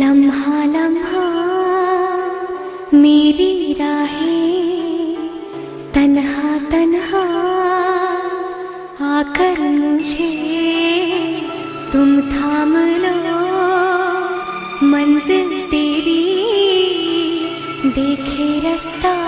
लम्हा लम्हा मेरी राहे तन्हा तन्हा आकर मुझे तुम थाम लो। मंजिल तेरी देखे रास्ता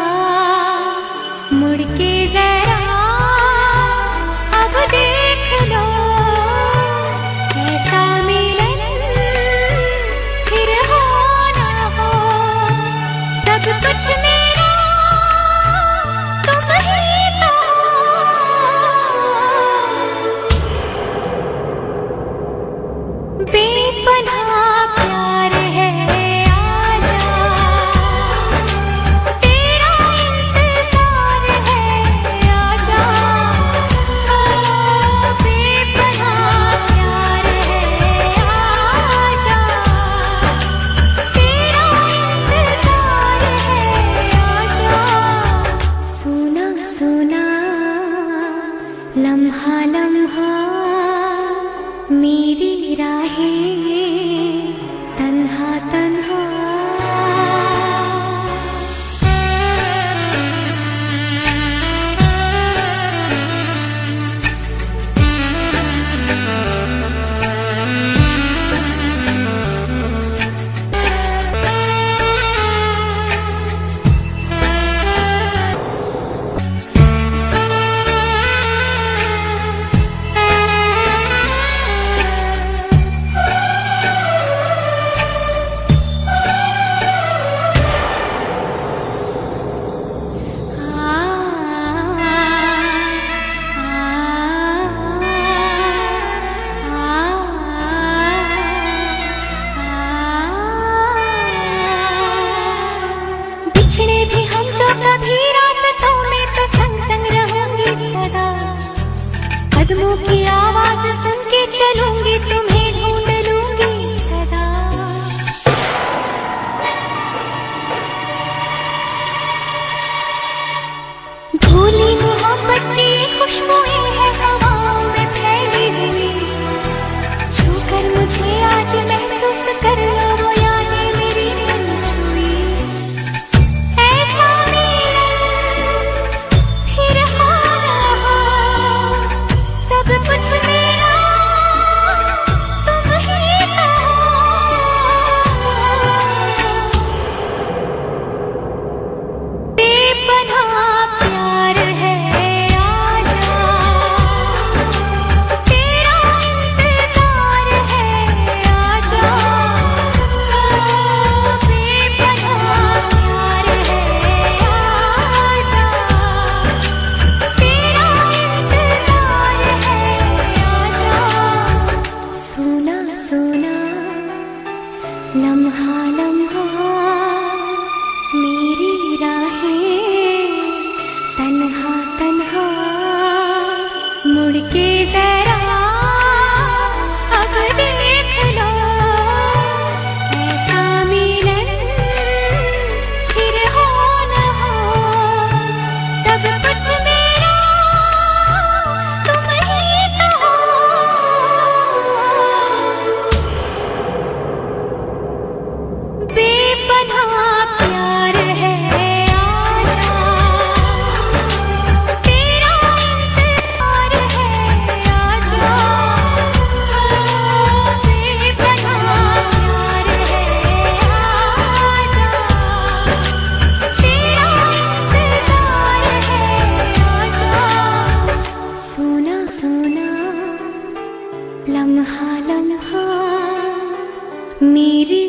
लम्हा लम्हा मेरी मेरि तन्हा तन् कदमों की आवाज़ सुन के चलूँगी तुम्हें ढूंढ लूँगी सदा। भूली मोहब्बत की खुशबू लम्हा लम्हा लम्हा लम्हा मेरि